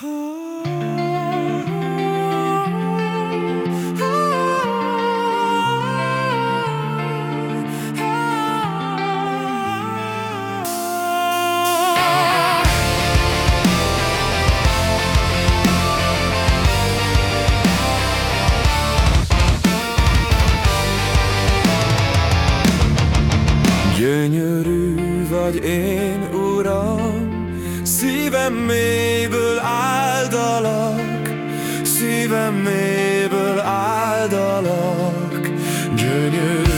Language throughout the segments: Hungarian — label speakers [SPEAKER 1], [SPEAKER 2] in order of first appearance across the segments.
[SPEAKER 1] Gyönyörű vagy én, Uram, szívem mélyből áldalak, szívem mélyből áldalak, gyönyörű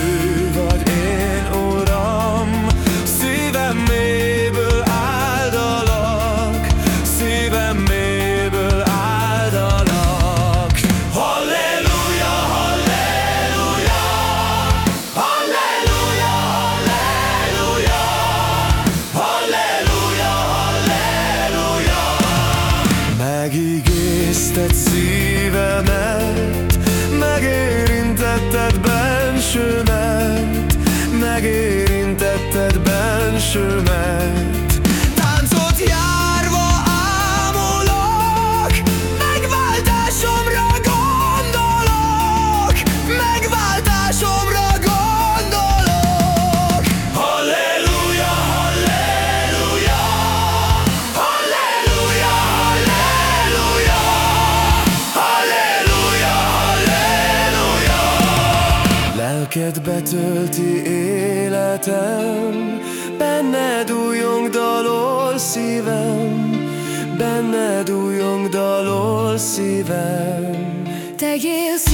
[SPEAKER 1] Megígézted szívemet, megérintetted bensőmet, Lelked betölti életem, benned újjong dalol szívem, benned újjong dalol szívem.
[SPEAKER 2] Szívedre pegség